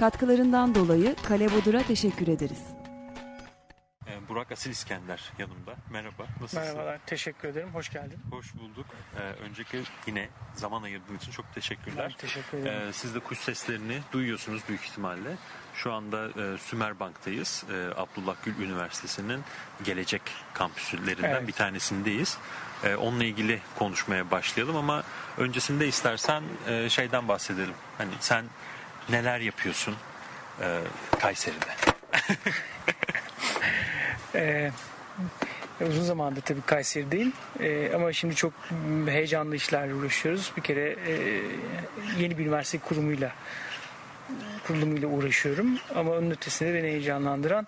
Katkılarından dolayı Kale Bodur'a teşekkür ederiz. Ee, Burak Asil İskender yanımda. Merhaba. Nasılsın? Merhabalar, teşekkür ederim. Hoş geldin. Hoş bulduk. Ee, önceki yine zaman ayırdığın için çok teşekkürler. Ben teşekkür ederim. Ee, siz de kuş seslerini duyuyorsunuz büyük ihtimalle. Şu anda e, Sümerbank'tayız. E, Abdullah Gül Üniversitesi'nin gelecek kampüslerinden Evet. bir tanesindeyiz. E, onunla ilgili konuşmaya başlayalım ama öncesinde istersen e, şeyden bahsedelim. Hani sen neler yapıyorsun e, Kayseri'de? Ee, uzun zamandır tabii Kayseri'deyim. Ee, ama şimdi çok heyecanlı işlerle uğraşıyoruz. Bir kere e, yeni bir üniversite kurumuyla kurulumuyla uğraşıyorum. Ama onun ötesinde beni heyecanlandıran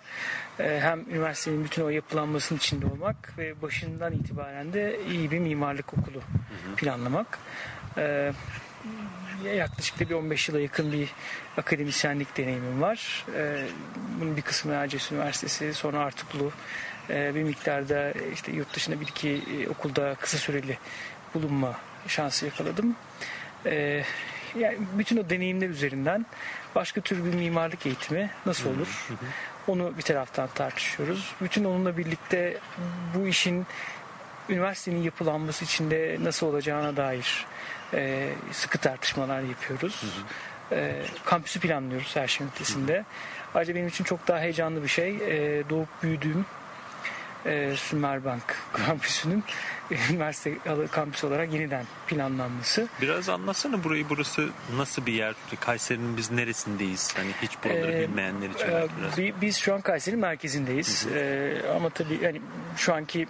e, hem üniversitenin bütün o yapılanmasının içinde olmak ve başından itibaren de iyi bir mimarlık okulu planlamak. Yaklaşık da bir 15 yıla yakın bir akademisyenlik deneyimim var. Ee, bunun bir kısmı Erciyes Üniversitesi, sonra Artuklu, ee, bir miktarda işte yurt dışında bir iki e, okulda kısa süreli bulunma şansı yakaladım. Ee, yani bütün o deneyimler üzerinden başka tür bir mimarlık eğitimi nasıl olur? Onu bir taraftan tartışıyoruz. Bütün onunla birlikte bu işin üniversitenin yapılanması içinde nasıl olacağına dair e, sıkı tartışmalar yapıyoruz. E, kampüsü planlıyoruz her şeyin ötesinde. Ayrıca benim için çok daha heyecanlı bir şey e, doğup büyüdüğüm e, Sümerbank kampüsünün üniversite kampüsü olarak yeniden planlanması. Biraz anlatsana burayı burası nasıl bir yer? Kayseri'nin biz neresindeyiz? Hani hiç buraları Ee, bilmeyenler için Ee, biraz. bi- Biz şu an Kayseri merkezindeyiz. Ee, ama tabii yani şu anki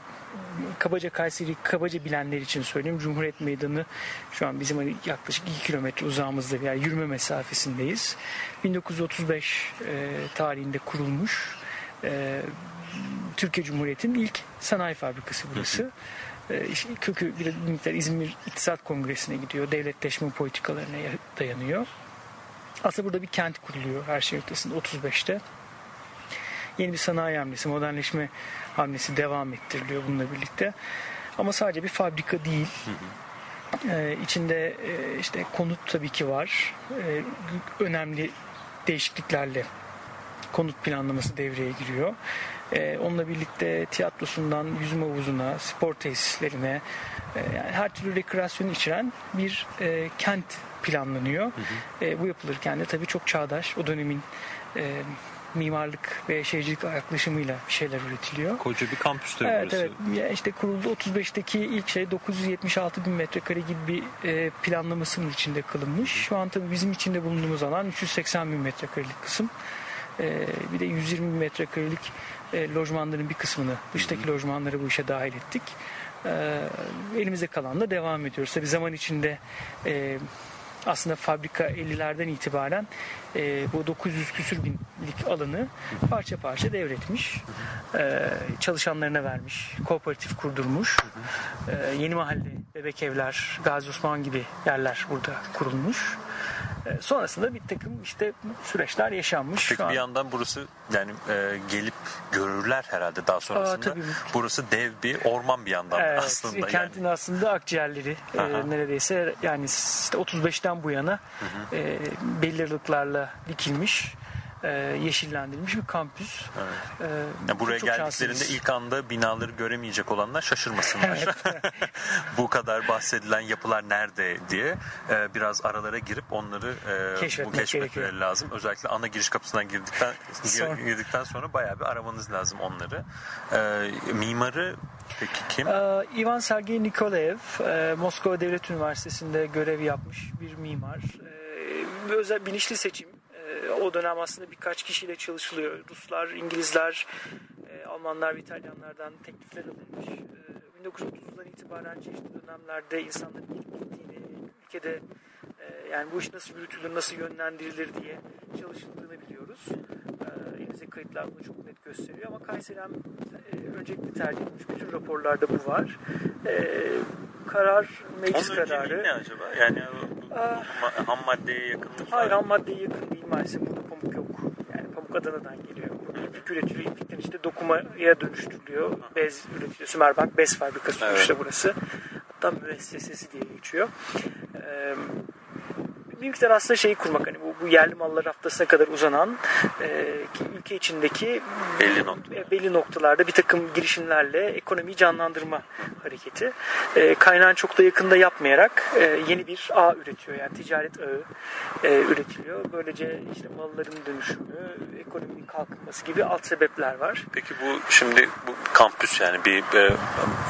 kabaca Kayseri kabaca bilenler için söyleyeyim. Cumhuriyet Meydanı şu an bizim hani yaklaşık 2 kilometre uzağımızda yer. Yürüme mesafesindeyiz. 1935 e, tarihinde kurulmuş. E, Türkiye Cumhuriyeti'nin ilk sanayi fabrikası burası. E, kökü bir miktar İzmir İktisat Kongresi'ne gidiyor. Devletleşme politikalarına ya- dayanıyor. Aslında burada bir kent kuruluyor her şey ötesinde 35'te. Yeni bir sanayi hamlesi, modernleşme hamlesi devam ettiriliyor bununla birlikte. Ama sadece bir fabrika değil. Ee, içinde e, işte konut tabii ki var. Ee, önemli değişikliklerle konut planlaması devreye giriyor. Ee, onunla birlikte tiyatrosundan yüzme havuzuna, spor tesislerine e, yani her türlü rekreasyonu içeren bir e, kent planlanıyor. E, bu yapılırken de tabii çok çağdaş o dönemin e, mimarlık ve şehircilik yaklaşımıyla bir şeyler üretiliyor. Koca bir kampüs tabii Evet burası. evet. Ya işte kuruldu 35'teki ilk şey 976 bin metrekare gibi bir e, planlamasının içinde kılınmış. Şu an tabii bizim içinde bulunduğumuz alan 380 bin metrekarelik kısım. E, bir de 120 bin metrekarelik e, lojmanların bir kısmını, dıştaki lojmanları bu işe dahil ettik. E, elimizde kalanla devam ediyoruz. Tabii zaman içinde e, aslında fabrika 50'lerden itibaren e, bu 900 küsür binlik alanı parça parça devretmiş. E, çalışanlarına vermiş. Kooperatif kurdurmuş. E, yeni mahalle, bebek evler, Gazi Osman gibi yerler burada kurulmuş. E, sonrasında bir takım işte süreçler yaşanmış. Peki Şu an- bir yandan burası yani e, gelip görürler herhalde daha sonrasında. tabii. burası dev bir orman bir yandan da Evet, aslında. kentin aslında akciğerleri e, neredeyse yani işte 35'ten bu yana e, belli aralıklarla dikilmiş, e, yeşillendirilmiş bir kampüs. E, Yani buraya geldiklerinde şanslıyız. ilk anda binaları göremeyecek olanlar şaşırmasınlar. bu kadar bahsedilen yapılar nerede diye e, biraz aralara girip onları e, bu Keşfetmek keşfetmeleri gerekiyor. lazım. Özellikle ana giriş kapısından girdikten gir- Sonra. girdikten sonra bayağı bir aramanız lazım onları. E, mimarı peki kim? Ee, Ivan Sergey Nikolaev e, Moskova Devlet Üniversitesi'nde görev yapmış bir mimar. Bir özel bilinçli seçim. O dönem aslında birkaç kişiyle çalışılıyor. Ruslar, İngilizler, e, Almanlar ve İtalyanlardan teklifler alınmış. Ee, 1930'dan itibaren çeşitli dönemlerde insanların ilk gittiğini, ülkede E, yani bu iş nasıl yürütülür, nasıl yönlendirilir diye çalışıldığını biliyoruz. E, elimizdeki kayıtlar bunu çok net gösteriyor ama Kayseri hem e, öncelikli tercih edilmiş bütün raporlarda bu var. E, karar, meclis Onun kararı. önceliği ne acaba? Yani o- ma- ham maddeye yakınlık Hayır ham maddeye yakın değil maalesef. Burada pamuk yok. Yani pamuk Adana'dan geliyor. İplik üretiliyor. İplikten işte dokumaya dönüştürülüyor. Bez üretiliyor. Sümerbank bez fabrikası Evet. işte burası. Hatta müessesesi diye geçiyor. Ee, bir miktar aslında şeyi kurmak hani bu, bu yerli mallar haftasına kadar uzanan e, ülke içindeki Belli nokta. e, belli noktalarda bir takım girişimlerle ekonomiyi canlandırma hareketi. E, kaynağın çok da yakında yapmayarak e, yeni bir ağ üretiyor. Yani ticaret ağı e, üretiliyor. Böylece işte malların dönüşümü, ekonominin kalkınması gibi alt sebepler var. Peki bu şimdi bu kampüs yani bir e,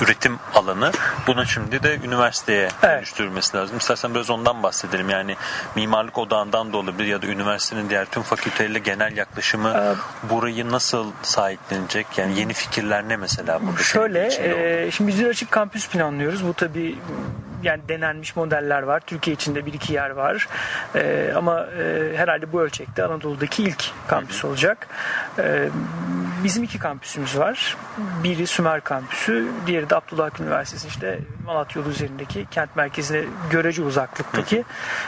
üretim alanı. Bunun şimdi de üniversiteye Evet. dönüştürülmesi lazım. İstersen biraz ondan bahsedelim. Yani mimarlık odağından da olabilir ya da üniversitenin diğer tüm fakülteleriyle genel yaklaşımı Ee, burayı nasıl sahiplenecek? Yani yeni fikirler ne mesela burada? Şöyle, e, şimdi biz bir açık kampüs planlıyoruz. Bu tabii yani denenmiş modeller var. Türkiye içinde bir iki yer var. E, ama e, herhalde bu ölçekte Anadolu'daki ilk kampüs olacak. E, bizim iki kampüsümüz var. Biri Sümer kampüsü, diğeri de Abdullah Akın Üniversitesi işte Malatya yolu üzerindeki kent merkezine görece uzaklıktaki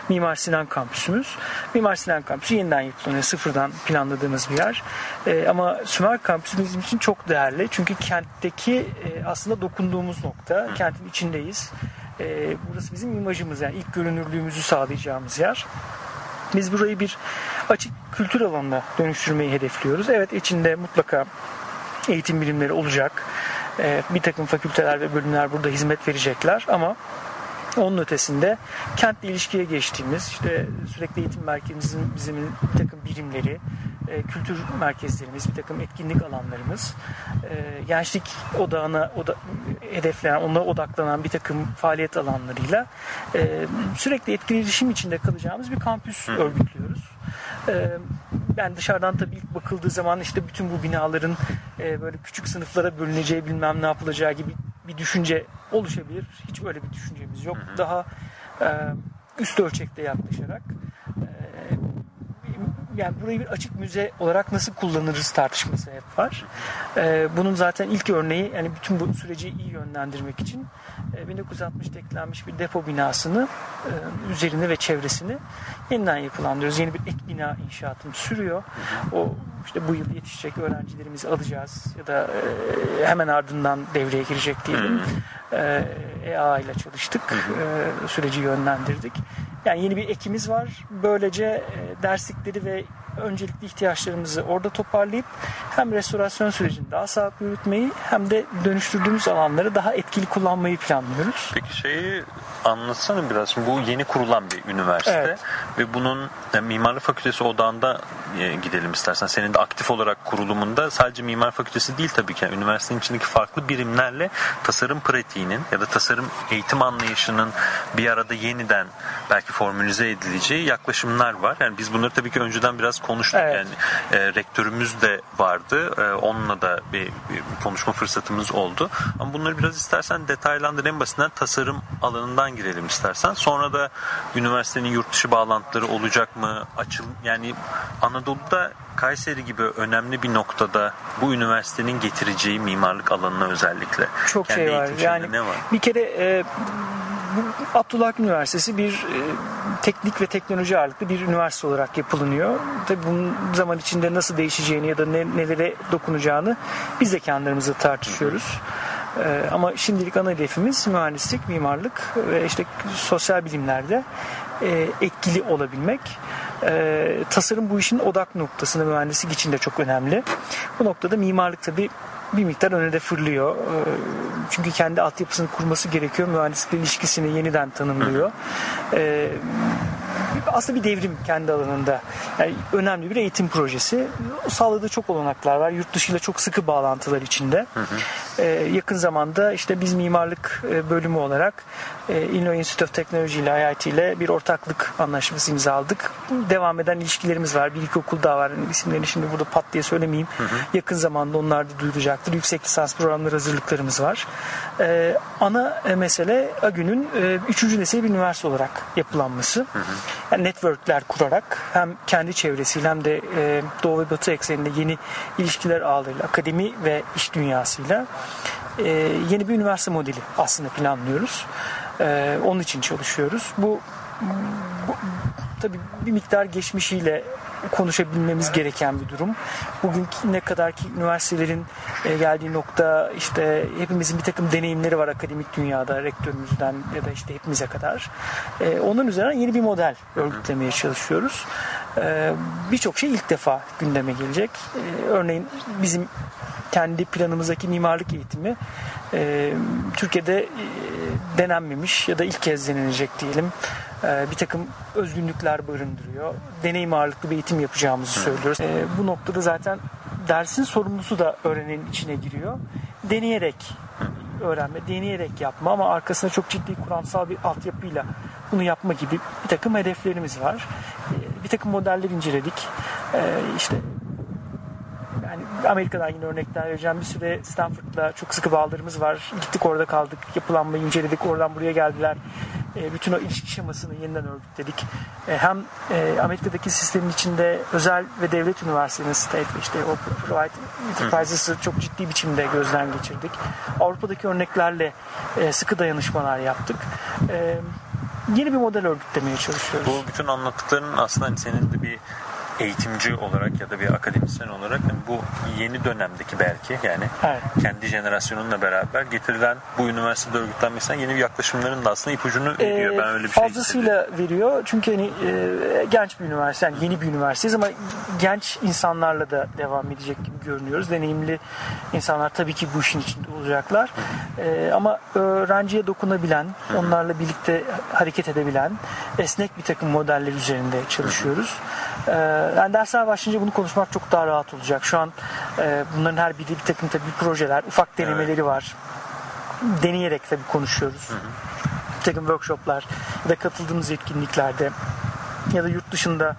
Mimar Sinan kampüsümüz. Mimar Sinan kampüsü yeniden yapılanıyor. Sıfırdan planladığımız bir yer. E, ama Sümer kampüsü bizim için çok değerli. Çünkü kentteki e, aslında dokunduğumuz nokta. Kentin içindeyiz. E, burası bizim imajımız yani ilk görünürlüğümüzü sağlayacağımız yer. Biz burayı bir açık kültür alanına dönüştürmeyi hedefliyoruz. Evet içinde mutlaka eğitim birimleri olacak. E, bir takım fakülteler ve bölümler burada hizmet verecekler ama onun ötesinde kentle ilişkiye geçtiğimiz işte sürekli eğitim merkezimizin bizim bir takım birimleri, e, kültür merkezlerimiz, bir takım etkinlik alanlarımız, e, gençlik odağına oda, hedeflenen, onlara odaklanan bir takım faaliyet alanlarıyla e, sürekli etkileşim içinde kalacağımız bir kampüs örgütlüyoruz. E, yani dışarıdan tabii ilk bakıldığı zaman işte bütün bu binaların e, böyle küçük sınıflara bölüneceği bilmem ne yapılacağı gibi bir düşünce oluşabilir. Hiç öyle bir düşüncemiz yok. Daha e, üst ölçekte yaklaşarak e, yani burayı bir açık müze olarak nasıl kullanırız tartışması hep var. E, bunun zaten ilk örneği yani bütün bu süreci iyi yönlendirmek için e, 1960'da eklenmiş bir depo binasını e, üzerini ve çevresini yeniden yapılandırıyoruz. Yeni bir ek bina inşaatım sürüyor. O işte bu yıl yetişecek öğrencilerimizi alacağız ya da e, hemen ardından devreye girecek diyelim. E, EA ile çalıştık. E, süreci yönlendirdik. Yani yeni bir ekimiz var. Böylece e, derslikleri ve öncelikli ihtiyaçlarımızı orada toparlayıp hem restorasyon sürecini daha sağlıklı yürütmeyi hem de dönüştürdüğümüz alanları daha etkili kullanmayı planlıyoruz. Peki şeyi anlatsana biraz. Şimdi bu yeni kurulan bir üniversite Evet. ve bunun yani Mimarlık Fakültesi odağında e, gidelim istersen. Senin de aktif olarak kurulumunda sadece Mimar Fakültesi değil tabii ki. Yani üniversitenin içindeki farklı birimlerle tasarım pratiğinin ya da tasarım eğitim anlayışının bir arada yeniden belki formülize edileceği yaklaşımlar var. Yani biz bunları tabii ki önceden biraz konuştuk. Evet. Yani e, rektörümüz de vardı. E, onunla da bir, bir konuşma fırsatımız oldu. Ama bunları biraz istersen detaylandır. En basitinden tasarım alanından girelim istersen. Sonra da üniversitenin yurt dışı bağlantıları olacak mı? Açıl yani Anadolu'da Kayseri gibi önemli bir noktada bu üniversitenin getireceği mimarlık alanına özellikle. Çok Kendi şey var. Yani ne var? bir kere e, Abdullah Üniversitesi bir e, teknik ve teknoloji ağırlıklı bir üniversite olarak yapılınıyor. Tabii bunun zaman içinde nasıl değişeceğini ya da ne, nelere dokunacağını biz de kendi aramızda tartışıyoruz. E, ama şimdilik ana hedefimiz mühendislik, mimarlık ve işte sosyal bilimlerde e, etkili olabilmek. E, tasarım bu işin odak noktasında mühendislik için de çok önemli. Bu noktada mimarlık tabii bir miktar öne de fırlıyor. E, Çünkü kendi altyapısını kurması gerekiyor. Mühendislikle ilişkisini yeniden tanımlıyor. E, aslında bir devrim kendi alanında. Yani önemli bir eğitim projesi. O sağladığı çok olanaklar var. Yurt dışıyla çok sıkı bağlantılar içinde. Ee, yakın zamanda işte biz mimarlık e, bölümü olarak e, Illinois Institute of Technology ile IIT ile bir ortaklık anlaşması imzaladık. Devam eden ilişkilerimiz var. Bir iki okul daha var. Yani isimlerini şimdi burada pat diye söylemeyeyim. Yakın zamanda onlar da duyulacaktır. Yüksek lisans programları hazırlıklarımız var. Ee, ana e, mesele AGÜ'nün e, üçüncü nesil bir üniversite olarak yapılanması. Yani networkler kurarak hem kendi çevresiyle hem de e, Doğu ve Batı ekseninde yeni ilişkiler ağlarıyla, akademi ve iş dünyasıyla e, yeni bir üniversite modeli aslında planlıyoruz. E, onun için çalışıyoruz. Bu, bu tabii bir miktar geçmişiyle konuşabilmemiz gereken bir durum. Bugün ne kadar ki üniversitelerin e, geldiği nokta işte hepimizin bir takım deneyimleri var akademik dünyada rektörümüzden ya da işte hepimize kadar. E, onun üzerine yeni bir model örgütlemeye çalışıyoruz. E, Birçok şey ilk defa gündeme gelecek. E, Örneğin bizim kendi planımızdaki mimarlık eğitimi e, Türkiye'de e, denenmemiş ya da ilk kez denenecek diyelim. Bir takım özgünlükler barındırıyor. Deneyim ağırlıklı bir eğitim yapacağımızı söylüyoruz. Bu noktada zaten dersin sorumlusu da öğrenenin içine giriyor. Deneyerek öğrenme, deneyerek yapma ama arkasında çok ciddi kuramsal bir altyapıyla bunu yapma gibi bir takım hedeflerimiz var. Bir takım modeller inceledik. E, işte yani Amerika'dan yine örnekler vereceğim. Bir süre Stanford'la çok sıkı bağlarımız var. Gittik orada kaldık. Yapılanmayı inceledik. Oradan buraya geldiler. E, bütün o ilişki şemasını yeniden örgütledik. E, hem Amerika'daki sistemin içinde özel ve devlet üniversitelerinin state işte o private enterprises'ı çok ciddi biçimde gözden geçirdik. Avrupa'daki örneklerle e, sıkı dayanışmalar yaptık. E, yeni bir model örgütlemeye çalışıyoruz. Bu bütün anlattıklarının aslında hani senin eğitimci olarak ya da bir akademisyen olarak bu yeni dönemdeki belki yani Evet. kendi jenerasyonunla beraber getirilen bu üniversitede örgütlenmesinden yeni bir yaklaşımların da aslında ipucunu veriyor. Ee, ben öyle bir şey fazlasıyla veriyor. Çünkü hani e, genç bir üniversite, yani yeni bir üniversiteyiz ama genç insanlarla da devam edecek gibi görünüyoruz. Deneyimli insanlar tabii ki bu işin içinde olacaklar. E, ama öğrenciye dokunabilen, onlarla birlikte hareket edebilen, esnek bir takım modeller üzerinde çalışıyoruz. E, yani dersler başlayınca bunu konuşmak çok daha rahat olacak. Şu an e, bunların her biri bir takım tabii projeler, ufak denemeleri var. Deneyerek tabii konuşuyoruz bir takım workshoplar ya da katıldığımız etkinliklerde ya da yurt dışında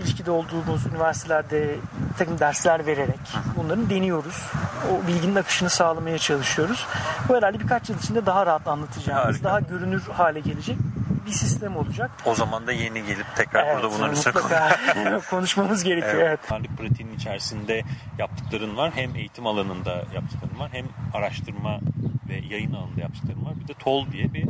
ilişkide olduğumuz üniversitelerde takım dersler vererek bunları deniyoruz. O bilginin akışını sağlamaya çalışıyoruz. Bu herhalde birkaç yıl içinde daha rahat anlatacağımız, Harika. daha görünür hale gelecek bir sistem olacak. O zaman da yeni gelip tekrar burada bunların üstüne konuşmamız gerekiyor. Evet. Mimarlık pratiğinin içerisinde yaptıkların var. Hem eğitim alanında yaptıkların var. Hem araştırma ve yayın alanında yaptıkların var. Bir de TOL diye bir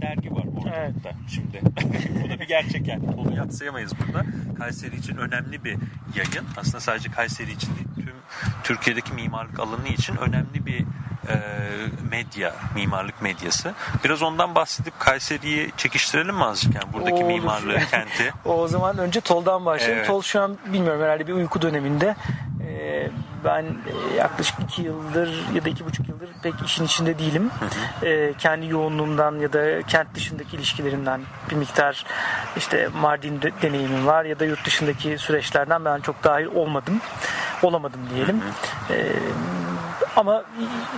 dergi var ortalıkta. Şimdi bu da bir gerçek yani. TOL'u yatsıyamayız burada. Kayseri için önemli bir yayın. Aslında sadece Kayseri için değil. Tüm Türkiye'deki mimarlık alanı için önemli bir e, medya, mimarlık medyası. Biraz ondan bahsedip Kayseri'yi çekiştirelim mi azıcık? Yani buradaki Olur. mimarlığı, kenti. O zaman önce Tol'dan başlayalım. Evet. Tol şu an bilmiyorum herhalde bir uyku döneminde. Ben e, yaklaşık iki yıldır ya da iki buçuk yıldır pek işin içinde değilim. Ee, kendi yoğunluğumdan ya da kent dışındaki ilişkilerimden bir miktar işte Mardin de- deneyimim var ya da yurt dışındaki süreçlerden ben çok dahil olmadım. Olamadım diyelim. Ee, ama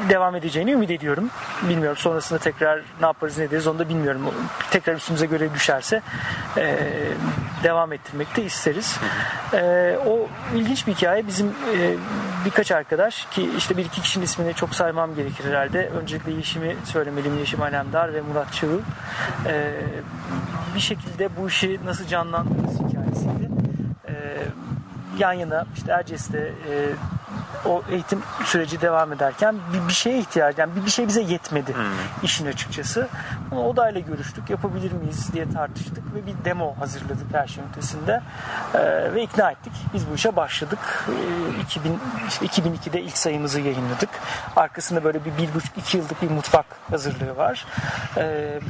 devam edeceğini ümit ediyorum. Bilmiyorum sonrasında tekrar ne yaparız ne ederiz onu da bilmiyorum. Tekrar üstümüze göre düşerse e, devam ettirmek de isteriz. E, o ilginç bir hikaye. Bizim e, birkaç arkadaş ki işte bir iki kişinin ismini çok saymam gerekir herhalde. Öncelikle Yeşim'i söylemeliyim. Yeşim Alemdar ve Murat Çığıl. E, bir şekilde bu işi nasıl canlandırması hikayesiydi. E, yan yana işte Erciyes'te e, o eğitim süreci devam ederken bir, bir şeye ihtiyaç yani bir, bir şey bize yetmedi işin açıkçası. Ama odayla görüştük yapabilir miyiz diye tartıştık ve bir demo hazırladık her şeyin ötesinde Ee, ve ikna ettik. Biz bu işe başladık. Ee, 2000, işte 2002'de ilk sayımızı yayınladık. Arkasında böyle bir bir buçuk iki yıllık bir mutfak hazırlığı var. Ee,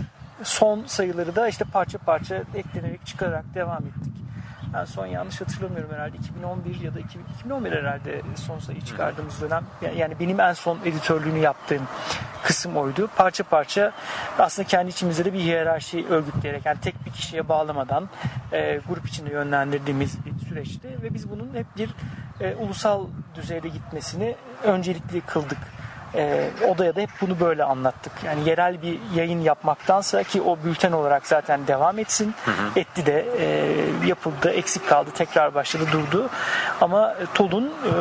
son sayıları da işte parça parça eklenerek çıkararak devam ettik. Ben son yanlış hatırlamıyorum herhalde 2011 ya da 2000, 2011 herhalde son sayı çıkardığımız dönem. Yani, yani benim en son editörlüğünü yaptığım kısım oydu. Parça parça aslında kendi içimizde de bir hiyerarşi örgütleyerek yani tek bir kişiye bağlamadan e, grup içinde yönlendirdiğimiz bir süreçti ve biz bunun hep bir e, ulusal düzeyde gitmesini öncelikli kıldık. E, odaya da hep bunu böyle anlattık. Yani yerel bir yayın yapmaktansa ki o bülten olarak zaten devam etsin. Etti de e, yapıldı, eksik kaldı, tekrar başladı, durdu. Ama TOL'un e,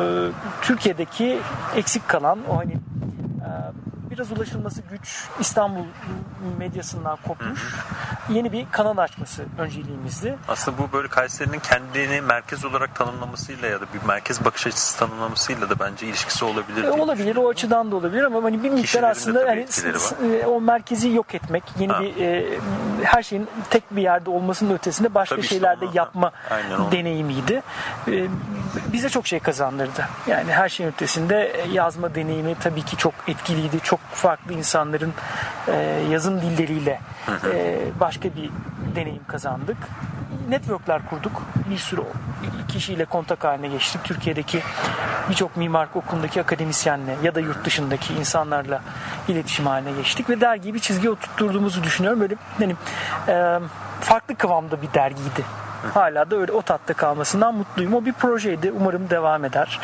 Türkiye'deki eksik kalan o hani biraz ulaşılması güç İstanbul medyasından kopmuş yeni bir kanal açması önceliğimizdi. Aslında bu böyle Kayseri'nin kendini merkez olarak tanımlamasıyla ya da bir merkez bakış açısı tanımlamasıyla da bence ilişkisi olabilir. E, olabilir o açıdan da olabilir ama hani bir miktar aslında s- e, o merkezi yok etmek yeni Ha. bir e, her şeyin tek bir yerde olmasının ötesinde başka işte şeylerde onu- yapma Aynen deneyimiydi. E, bize çok şey kazandırdı. Yani her şeyin ötesinde yazma deneyimi tabii ki çok etkiliydi. Çok farklı insanların e, yazım dilleriyle e, başka bir deneyim kazandık. Networkler kurduk. Bir sürü kişiyle kontak haline geçtik. Türkiye'deki birçok mimarlık okulundaki akademisyenle ya da yurt dışındaki insanlarla iletişim haline geçtik ve dergiyi bir çizgiye oturtturduğumuzu düşünüyorum. Böyle hani e, farklı kıvamda bir dergiydi. Hala da öyle o tatta kalmasından mutluyum. O bir projeydi. Umarım devam eder.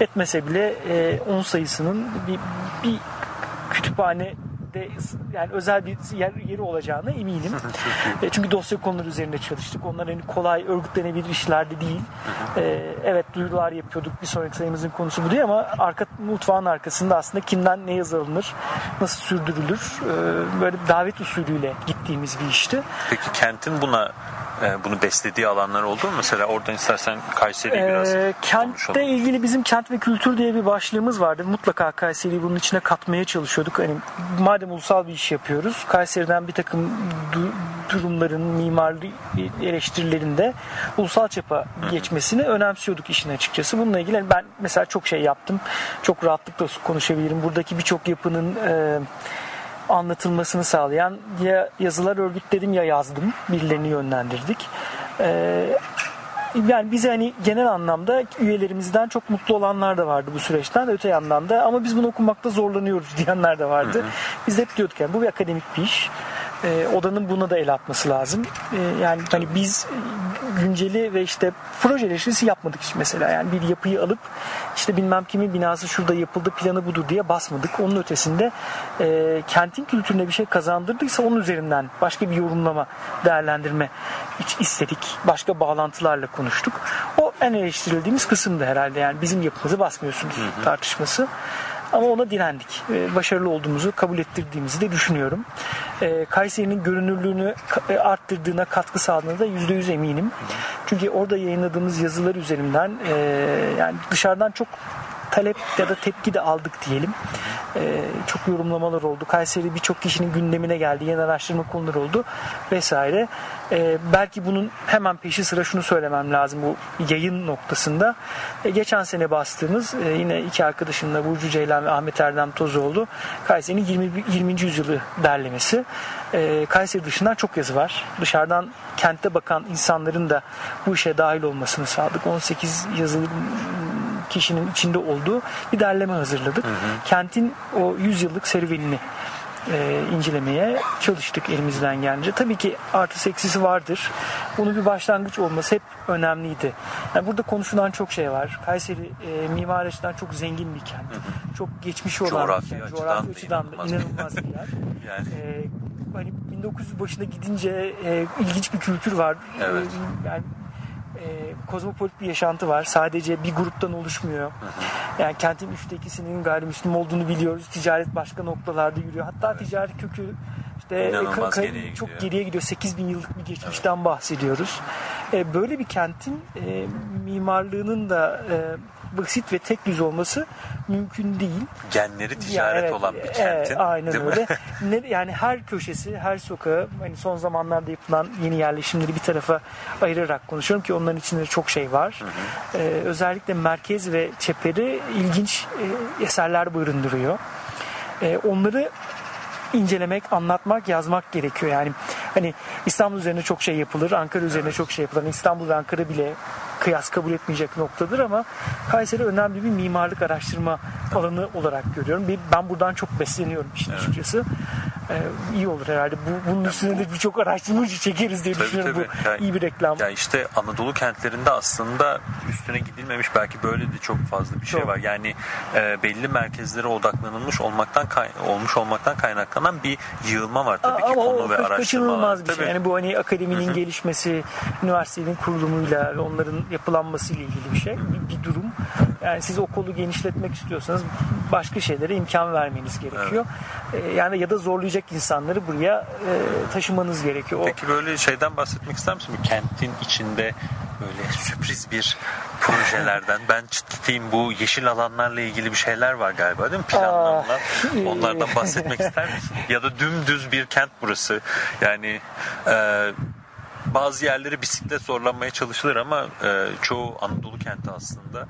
Etmese bile e, 10 sayısının bir, bir kütüphane de yani özel bir yer, yeri olacağına eminim. E, Çünkü dosya konuları üzerinde çalıştık. Onlar hani kolay örgütlenebilir işlerde değil. E, evet duyurular yapıyorduk. Bir sonraki sayımızın konusu bu değil ama arka mutfağın arkasında aslında kimden ne yazılır, nasıl sürdürülür e, böyle davet usulüyle gittiğimiz bir işti. Peki kentin buna e, bunu beslediği alanlar oldu mu? Mesela oradan istersen Kayseri'yi biraz Ee, kentle konuşalım. ilgili bizim kent ve kültür diye bir başlığımız vardı. Mutlaka Kayseri'yi bunun içine katmaya çalışıyorduk. Hani madem ulusal bir iş yapıyoruz, Kayseri'den bir takım du- durumların mimari eleştirilerinde ulusal çapa geçmesini önemsiyorduk işin açıkçası. Bununla ilgili ben mesela çok şey yaptım. Çok rahatlıkla konuşabilirim. Buradaki birçok yapının e, anlatılmasını sağlayan ya yazılar örgütledim ya yazdım. Birilerini yönlendirdik. Ee, yani bize hani genel anlamda üyelerimizden çok mutlu olanlar da vardı bu süreçten öte yandan da ama biz bunu okumakta zorlanıyoruz diyenler de vardı. Biz hep diyorduk yani bu bir akademik bir iş. Ee, odanın buna da el atması lazım. Ee, yani hani biz günceli ve işte proje eleştirisi yapmadık hiç mesela. Yani bir yapıyı alıp işte bilmem kimin binası şurada yapıldı planı budur diye basmadık. Onun ötesinde e, kentin kültürüne bir şey kazandırdıysa onun üzerinden başka bir yorumlama, değerlendirme hiç istedik. Başka bağlantılarla konuştuk. O en eleştirildiğimiz kısımdı herhalde. Yani bizim yapımızı basmıyorsunuz tartışması. Ama ona direndik. Ee, Başarılı olduğumuzu kabul ettirdiğimizi de düşünüyorum. Ee, Kayseri'nin görünürlüğünü e, arttırdığına katkı sağladığına da %100 eminim. Çünkü orada yayınladığımız yazılar üzerinden e, yani dışarıdan çok talep ya da tepki de aldık diyelim. Ee, çok yorumlamalar oldu. Kayseri birçok kişinin gündemine geldi. Yeni araştırma konuları oldu vesaire. Ee, belki bunun hemen peşi sıra şunu söylemem lazım bu yayın noktasında. Ee, geçen sene bastığımız e, yine iki arkadaşımla Burcu Ceylan ve Ahmet Erdem Tozoğlu Kayseri'nin 20, 20. yüzyılı derlemesi. Ee, Kayseri dışından çok yazı var. Dışarıdan kente bakan insanların da bu işe dahil olmasını sağladık. 18 yazılı kişinin içinde olduğu bir derleme hazırladık. Kentin o 100 yıllık serüvenini e, incelemeye çalıştık elimizden gelince. Tabii ki artı eksisi vardır. Bunun bir başlangıç olması hep önemliydi. Yani burada konuşulan çok şey var. Kayseri e, mimari açıdan çok zengin bir kent. Çok geçmişi olan Coğrafi bir kent. açıdan Coğrafi da açıdan da inanılmaz bir yer. Yani. E, hani 1900 başına gidince e, ilginç bir kültür var. Evet. E, yani e, kozmopolit bir yaşantı var. Sadece bir gruptan oluşmuyor. Yani kentin üçte ikisinin gayrimüslim olduğunu biliyoruz. Ticaret başka noktalarda yürüyor. Hatta ticaret kökü işte İnanılmaz geriye çok gidiyor. geriye gidiyor. 8000 yıllık bir geçmişten bahsediyoruz. E, böyle bir kentin e, mimarlığının da e, basit ve tek düz olması mümkün değil. Genleri ticaret evet, olan bir e, kentin. aynen değil öyle. Ne, yani her köşesi, her sokağı hani son zamanlarda yapılan yeni yerleşimleri bir tarafa ayırarak konuşuyorum ki onların içinde çok şey var. Ee, özellikle merkez ve çeperi ilginç e, eserler barındırıyor. Ee, onları incelemek, anlatmak, yazmak gerekiyor. Yani hani İstanbul üzerine çok şey yapılır, Ankara üzerine çok şey yapılır. Hani İstanbul ve Ankara bile kıyas kabul etmeyecek noktadır ama Kayseri önemli bir mimarlık araştırma alanı olarak görüyorum. Ben buradan çok besleniyorum işin açıkçası. Ee, iyi olur herhalde. Bu, bunun üstüne de birçok araştırmacı çekeriz diye Tabii, düşünüyorum. tabii. Bu Yani- iyi bir reklam. Ya işte Anadolu kentlerinde aslında üstüne gidilmemiş belki böyle de çok fazla bir şey Çok. var. Yani e, belli merkezlere odaklanılmış olmaktan olmuş olmaktan kaynaklanan bir yığılma var tabii ki Ama konu o ve araştırmalar. kaçınılmaz bir Tabii. şey. Yani bu hani akademinin gelişmesi, üniversitenin kurulumuyla ve onların yapılanmasıyla ilgili bir şey. Bir, bir durum. Yani siz okulu genişletmek istiyorsanız başka şeylere imkan vermeniz gerekiyor. Ee, yani ya da zorlayacak insanları buraya e, taşımanız gerekiyor. Peki böyle şeyden bahsetmek ister misin? Kentin içinde böyle sürpriz bir projelerden. Ben çıtlatayım bu yeşil alanlarla ilgili bir şeyler var galiba değil mi? Planlanan. Onlardan bahsetmek ister misin? Ya da dümdüz bir kent burası. Yani e, bazı yerleri bisiklet zorlanmaya çalışılır ama e, çoğu Anadolu kenti aslında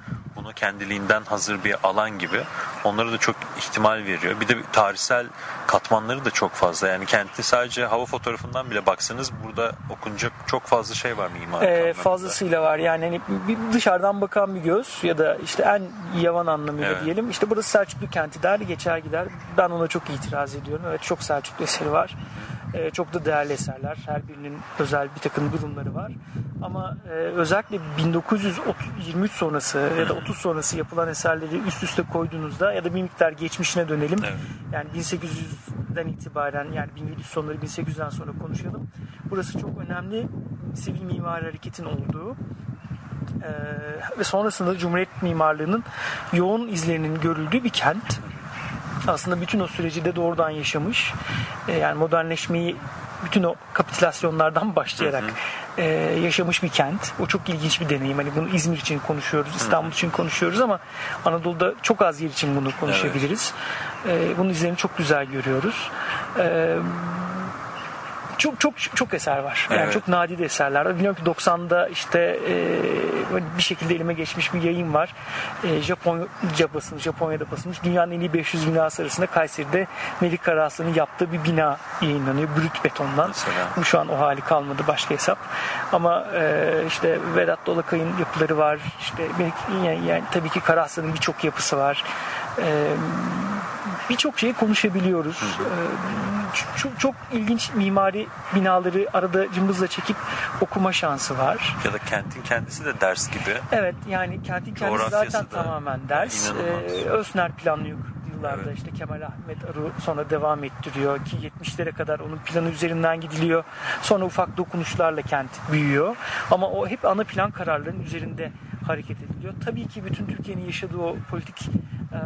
bunu kendiliğinden hazır bir alan gibi. Onlara da çok ihtimal veriyor. Bir de tarihsel katmanları da çok fazla. Yani kenti sadece hava fotoğrafından bile baksanız burada okunacak çok fazla şey var mimari e, anlamda. fazlasıyla var. Yani hani bir dışarıdan bakan bir göz ya da işte en yavan anlamıyla Evet. diyelim. İşte burası Selçuklu kenti der geçer gider. Ben ona çok itiraz ediyorum. Evet çok Selçuklu eseri var. E, çok da değerli eserler. Her birinin özel bir takım durumları var. Ama e, özellikle 1923 sonrası ya da 30 sonrası yapılan eserleri üst üste koyduğunuzda ya da bir miktar geçmişine dönelim. Evet. Yani 1800'den itibaren yani 1700 sonları 1800'den sonra konuşalım. Burası çok önemli sivil mimari hareketin olduğu e, ve sonrasında Cumhuriyet mimarlığının yoğun izlerinin görüldüğü bir kent. Aslında bütün o süreci de doğrudan yaşamış. E, yani modernleşmeyi bütün o kapitülasyonlardan başlayarak e, yaşamış bir kent. O çok ilginç bir deneyim. Hani bunu İzmir için konuşuyoruz, İstanbul için konuşuyoruz ama Anadolu'da çok az yer için bunu konuşabiliriz. E, bunun izlerini çok güzel görüyoruz. E, çok çok çok eser var. Yani Evet. çok nadide eserler var. Biliyorum ki 90'da işte e, bir şekilde elime geçmiş bir yayın var. E, Japonca basılmış, Japonya'da basılmış. Dünyanın en iyi 500 binası arasında Kayseri'de Melik Karaslı'nın yaptığı bir bina yayınlanıyor. Brüt betondan. Mesela. Bu şu an o hali kalmadı başka hesap. Ama e, işte Vedat Dolakay'ın yapıları var. İşte Melik, yani, yani tabii ki Karaslı'nın birçok yapısı var. E, birçok şeyi konuşabiliyoruz. Ee, çok, çok ilginç mimari binaları arada cımbızla çekip okuma şansı var. Ya da kentin kendisi de ders gibi. Evet yani kentin kendisi zaten da tamamen ders. Ee, Özner planlıyor yıllarda Evet. işte Kemal Ahmet Arı sonra devam ettiriyor ki 70'lere kadar onun planı üzerinden gidiliyor. Sonra ufak dokunuşlarla kent büyüyor. Ama o hep ana plan kararlarının üzerinde hareket ediliyor. Tabii ki bütün Türkiye'nin yaşadığı o politik e,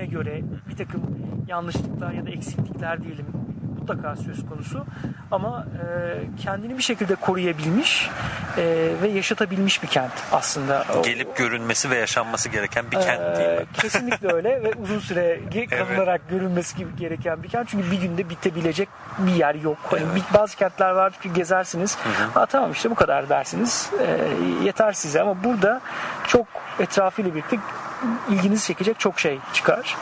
iklime göre bir takım yanlışlıklar ya da eksiklikler diyelim mutlaka söz konusu ama e, kendini bir şekilde koruyabilmiş e, ve yaşatabilmiş bir kent aslında. Gelip görünmesi ve yaşanması gereken bir ee, kent değil mi? kesinlikle öyle ve uzun süre kalınarak görülmesi gibi gereken bir kent. Çünkü bir günde bitebilecek bir yer yok. Hani bir- bazı kentler var ki gezersiniz. Ha, tamam işte bu kadar dersiniz. Ee, yeter size ama burada çok etrafıyla birlikte ilginizi çekecek çok şey çıkar.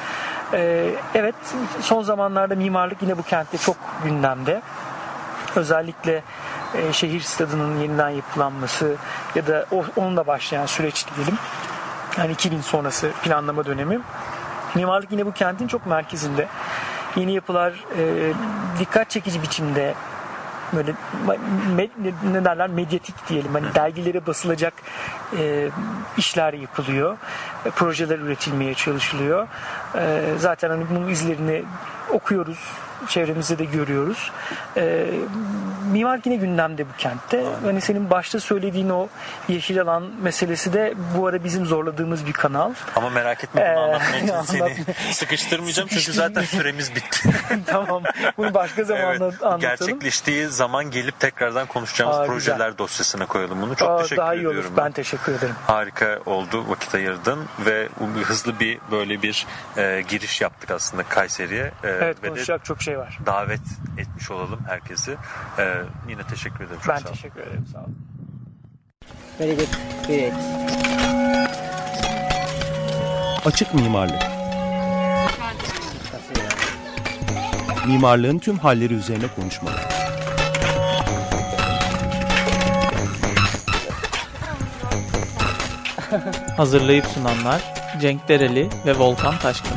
Ee, evet son zamanlarda mimarlık yine bu kentte çok gündemde. Özellikle e, şehir stadının yeniden yapılanması ya da o, onunla başlayan süreç diyelim. Yani 2000 sonrası planlama dönemi. Mimarlık yine bu kentin çok merkezinde. Yeni yapılar e, dikkat çekici biçimde böyle me- ne derler? Medyatik diyelim. Hani dergilere basılacak e, işler yapılıyor. E, projeler üretilmeye çalışılıyor. E, zaten hani bunun izlerini okuyoruz. Çevremizde de görüyoruz. E, mimar yine gündemde bu kentte hani senin başta söylediğin o yeşil alan meselesi de bu ara bizim zorladığımız bir kanal Ama merak etme bunu Ee, anlatmaya için seni sıkıştırmayacağım çünkü zaten süremiz bitti. tamam bunu başka zamanda Evet, anlatalım gerçekleştiği zaman gelip tekrardan konuşacağımız Aa, projeler dosyasına koyalım bunu. Çok Aa, teşekkür daha iyi olur ediyorum. ben teşekkür ederim Harika oldu vakit ayırdın ve hızlı bir böyle bir e, giriş yaptık aslında Kayseri'ye. E, Evet ve konuşacak çok şey var. davet etmiş olalım herkesi. E, yine teşekkür ederim. Çok Ben sağ ol. teşekkür ederim. Sağ olun. Very good. Great. Açık mimarlık. Mimarlığın tüm halleri üzerine konuşmalar. Hazırlayıp sunanlar Cenk Dereli ve Volkan Taşkın.